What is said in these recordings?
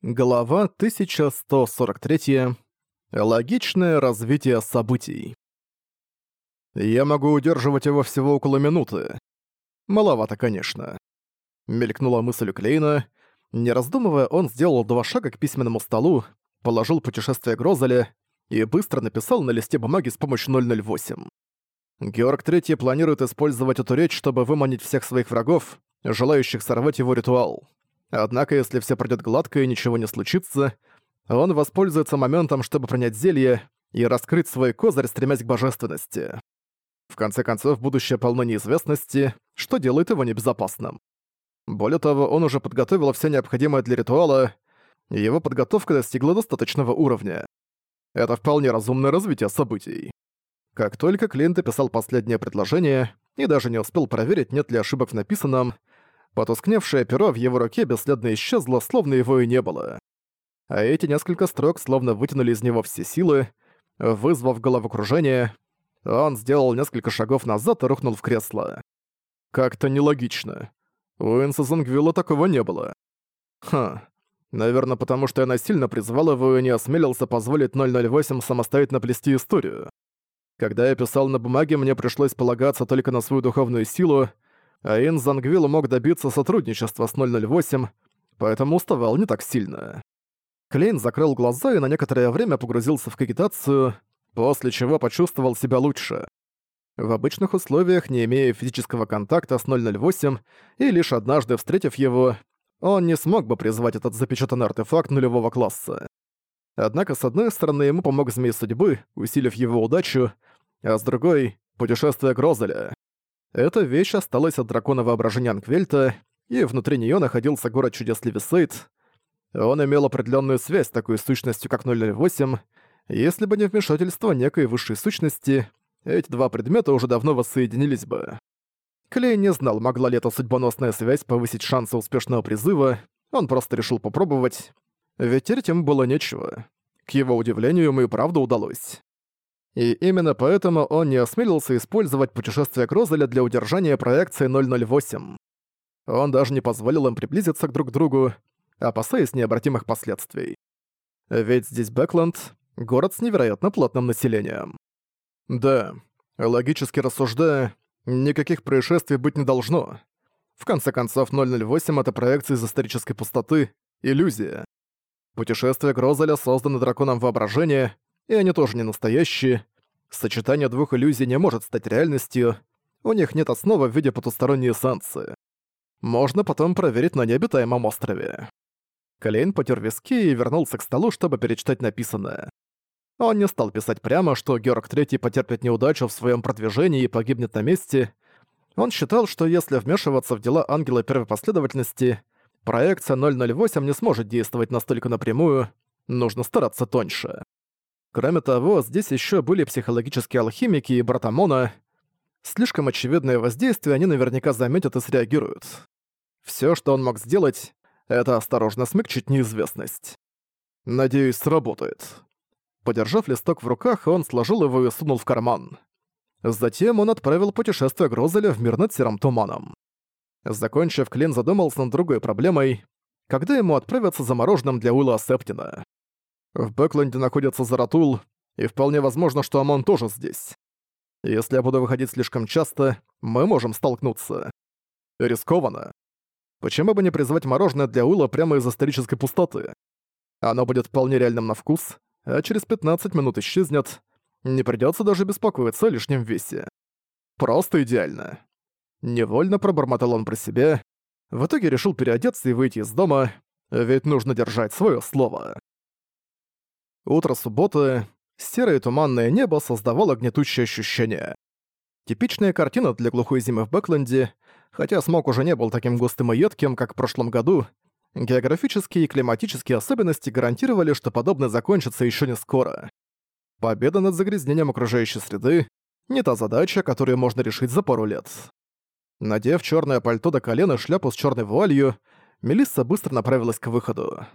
Глава 1143. Логичное развитие событий. Я могу удерживать его всего около минуты. Маловато, конечно. Мелькнула мысль у Клейна. Не раздумывая, он сделал два шага к письменному столу, положил путешествие Грозеля и быстро написал на листе бумаги с помощью 008. Георг Третий планирует использовать эту речь, чтобы выманить всех своих врагов, желающих сорвать его ритуал. Однако, если все пройдет гладко и ничего не случится, он воспользуется моментом, чтобы принять зелье и раскрыть свой козырь, стремясь к божественности. В конце концов, будущее полно неизвестности, что делает его небезопасным. Более того, он уже подготовил все необходимое для ритуала, и его подготовка достигла достаточного уровня. Это вполне разумное развитие событий. Как только Клинт описал последнее предложение и даже не успел проверить, нет ли ошибок в написанном, Потускневшее перо в его руке бесследно исчезло, словно его и не было. А эти несколько строк словно вытянули из него все силы, вызвав головокружение. Он сделал несколько шагов назад и рухнул в кресло. Как-то нелогично. У Инса Зангвилла такого не было. Хм. Наверное, потому что я насильно призвал его и не осмелился позволить 008 самостоятельно плести историю. Когда я писал на бумаге, мне пришлось полагаться только на свою духовную силу, а Зангвилл мог добиться сотрудничества с 008, поэтому уставал не так сильно. Клейн закрыл глаза и на некоторое время погрузился в кагитацию, после чего почувствовал себя лучше. В обычных условиях, не имея физического контакта с 008 и лишь однажды встретив его, он не смог бы призвать этот запечатанный артефакт нулевого класса. Однако, с одной стороны, ему помог Змей Судьбы, усилив его удачу, а с другой — путешествие Грозеля. Эта вещь осталась от дракона воображения Анквельта, и внутри нее находился город чудес Левисейд. Он имел определенную связь с такой сущностью, как 008. Если бы не вмешательство некой высшей сущности, эти два предмета уже давно воссоединились бы. Клей не знал, могла ли эта судьбоносная связь повысить шансы успешного призыва, он просто решил попробовать. Ведь терять им было нечего. К его удивлению, ему и правда удалось и именно поэтому он не осмелился использовать путешествие Крозеля для удержания проекции 008. Он даже не позволил им приблизиться к друг другу, опасаясь необратимых последствий. Ведь здесь Бэкленд — город с невероятно плотным населением. Да, логически рассуждая, никаких происшествий быть не должно. В конце концов, 008 — это проекция из исторической пустоты, иллюзия. Путешествие Грозеля создано драконом воображения — и они тоже не настоящие. Сочетание двух иллюзий не может стать реальностью, у них нет основы в виде потусторонней эссенции. Можно потом проверить на необитаемом острове. Клейн потер виски и вернулся к столу, чтобы перечитать написанное. Он не стал писать прямо, что Георг Третий потерпит неудачу в своем продвижении и погибнет на месте. Он считал, что если вмешиваться в дела Ангела Первой Последовательности, проекция 008 не сможет действовать настолько напрямую, нужно стараться тоньше. Кроме того, здесь еще были психологические алхимики и братамона. Слишком очевидное воздействие они наверняка заметят и среагируют. Все, что он мог сделать, это осторожно смягчить неизвестность. «Надеюсь, сработает». Подержав листок в руках, он сложил его и сунул в карман. Затем он отправил путешествие Грозеля в мир над серым туманом. Закончив, Клин задумался над другой проблемой, когда ему отправятся за мороженым для Уилла Септина. В Бэкленде находится Заратул, и вполне возможно, что Амон тоже здесь. Если я буду выходить слишком часто, мы можем столкнуться. Рискованно. Почему бы не призвать мороженое для Ула прямо из исторической пустоты? Оно будет вполне реальным на вкус, а через 15 минут исчезнет. Не придётся даже беспокоиться о лишнем весе. Просто идеально. Невольно пробормотал он про себя. В итоге решил переодеться и выйти из дома, ведь нужно держать своё слово. Утро субботы, серое туманное небо создавало гнетущее ощущение. Типичная картина для глухой зимы в Бэкленде, хотя смог уже не был таким густым и едким, как в прошлом году, географические и климатические особенности гарантировали, что подобное закончится еще не скоро. Победа над загрязнением окружающей среды – не та задача, которую можно решить за пару лет. Надев черное пальто до колена и шляпу с черной вуалью, Мелисса быстро направилась к выходу.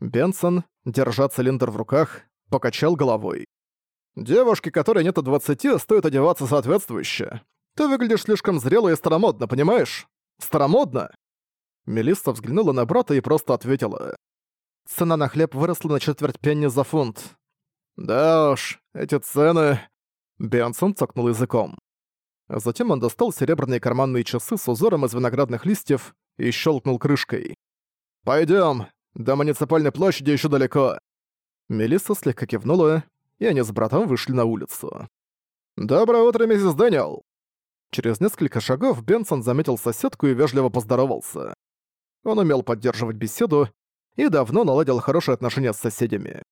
Бенсон, держа цилиндр в руках, покачал головой. «Девушке, которой нет 20, стоит одеваться соответствующе. Ты выглядишь слишком зрело и старомодно, понимаешь? Старомодно!» Мелисса взглянула на брата и просто ответила. «Цена на хлеб выросла на четверть пенни за фунт». «Да уж, эти цены...» Бенсон цокнул языком. Затем он достал серебряные карманные часы с узором из виноградных листьев и щелкнул крышкой. Пойдем. До муниципальной площади а еще далеко». Мелисса слегка кивнула, и они с братом вышли на улицу. «Доброе утро, миссис Дэниел!» Через несколько шагов Бенсон заметил соседку и вежливо поздоровался. Он умел поддерживать беседу и давно наладил хорошие отношения с соседями.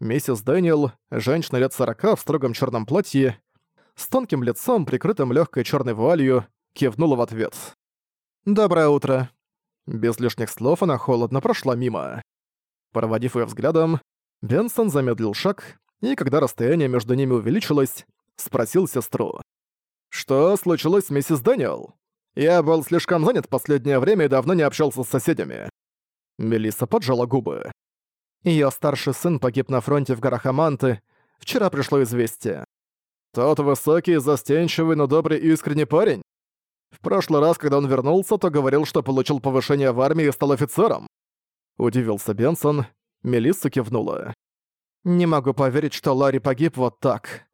Миссис Дэниел, женщина лет 40 в строгом черном платье, с тонким лицом, прикрытым легкой черной вуалью, кивнула в ответ. «Доброе утро. Без лишних слов она холодно прошла мимо. Проводив ее взглядом, Бенсон замедлил шаг, и когда расстояние между ними увеличилось, спросил сестру. «Что случилось с миссис Дэниел? Я был слишком занят последнее время и давно не общался с соседями». Мелисса поджала губы. Её старший сын погиб на фронте в горах Аманты. Вчера пришло известие. «Тот высокий, застенчивый, но добрый и искренний парень? В прошлый раз, когда он вернулся, то говорил, что получил повышение в армии и стал офицером. Удивился Бенсон. Мелисса кивнула. «Не могу поверить, что Ларри погиб вот так».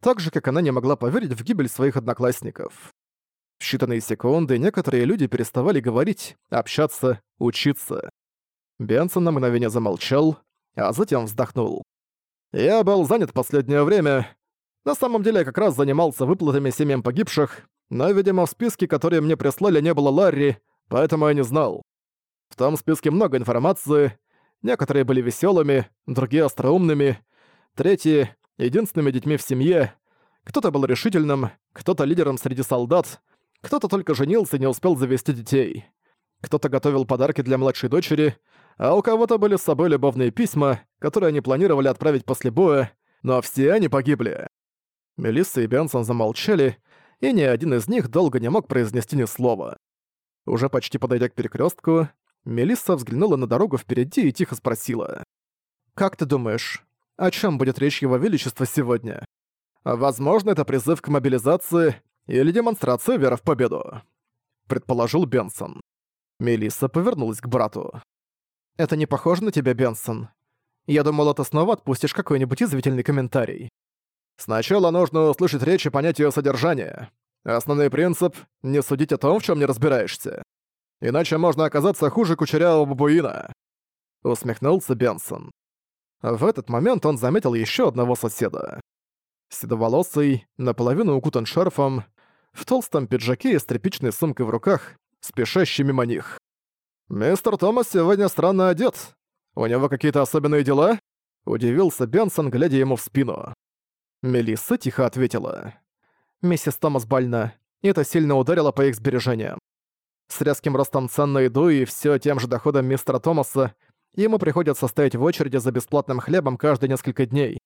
Так же, как она не могла поверить в гибель своих одноклассников. В считанные секунды некоторые люди переставали говорить, общаться, учиться. Бенсон на мгновение замолчал, а затем вздохнул. «Я был занят последнее время. На самом деле я как раз занимался выплатами семьям погибших, но, видимо, в списке, который мне прислали, не было Ларри, поэтому я не знал. В том списке много информации, некоторые были веселыми, другие остроумными, третьи — единственными детьми в семье, кто-то был решительным, кто-то лидером среди солдат, кто-то только женился и не успел завести детей. Кто-то готовил подарки для младшей дочери, а у кого-то были с собой любовные письма, которые они планировали отправить после боя, но все они погибли. Мелисса и Бенсон замолчали, и ни один из них долго не мог произнести ни слова. Уже почти подойдя к перекрестку, Мелисса взглянула на дорогу впереди и тихо спросила. «Как ты думаешь, о чем будет речь Его Величества сегодня? Возможно, это призыв к мобилизации или демонстрация веры в победу», — предположил Бенсон. Мелисса повернулась к брату. «Это не похоже на тебя, Бенсон. Я думал, ты снова отпустишь какой-нибудь извительный комментарий. Сначала нужно услышать речь и понять ее содержание. Основной принцип — не судить о том, в чем не разбираешься. Иначе можно оказаться хуже кучерявого бабуина. Усмехнулся Бенсон. В этот момент он заметил еще одного соседа. Седоволосый, наполовину укутан шарфом, в толстом пиджаке и с тряпичной сумкой в руках, спешащий мимо них. «Мистер Томас сегодня странно одет. У него какие-то особенные дела?» Удивился Бенсон, глядя ему в спину. Мелисса тихо ответила. «Миссис Томас больна. Это сильно ударило по их сбережениям. С резким ростом цен на еду и все тем же доходом мистера Томаса ему приходится стоять в очереди за бесплатным хлебом каждые несколько дней.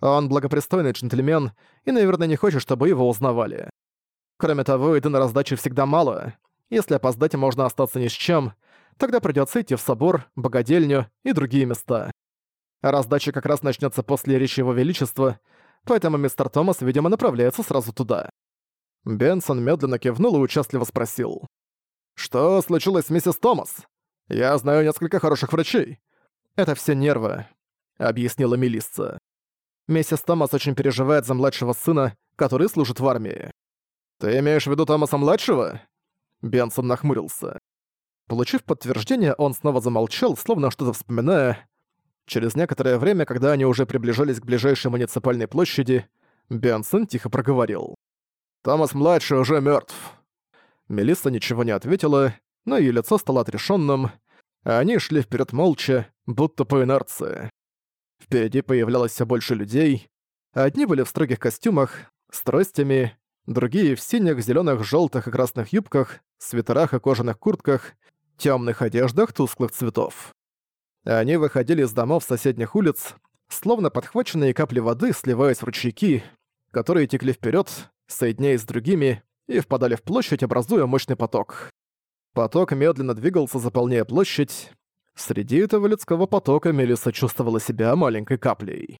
Он благопристойный джентльмен и, наверное, не хочет, чтобы его узнавали. Кроме того, еды на раздаче всегда мало. Если опоздать, можно остаться ни с чем. Тогда придётся идти в собор, богадельню и другие места. Раздача как раз начнется после речи Его Величества, поэтому мистер Томас, видимо, направляется сразу туда. Бенсон медленно кивнул и участливо спросил. «Что случилось с миссис Томас? Я знаю несколько хороших врачей». «Это все нервы», — объяснила Мелисса. «Миссис Томас очень переживает за младшего сына, который служит в армии». «Ты имеешь в виду Томаса-младшего?» Бенсон нахмурился. Получив подтверждение, он снова замолчал, словно что-то вспоминая, Через некоторое время, когда они уже приближались к ближайшей муниципальной площади, Биансен тихо проговорил. «Томас-младший уже мертв. Мелисса ничего не ответила, но ее лицо стало отрешенным, а они шли вперед молча, будто по инерции. Впереди появлялось все больше людей. Одни были в строгих костюмах, с тростями, другие в синих, зеленых, желтых и красных юбках, свитерах и кожаных куртках, темных одеждах тусклых цветов. Они выходили из домов соседних улиц, словно подхваченные капли воды, сливаясь в ручейки, которые текли вперед, соединяясь с другими, и впадали в площадь, образуя мощный поток. Поток медленно двигался, заполняя площадь. Среди этого людского потока Мелиса чувствовала себя маленькой каплей.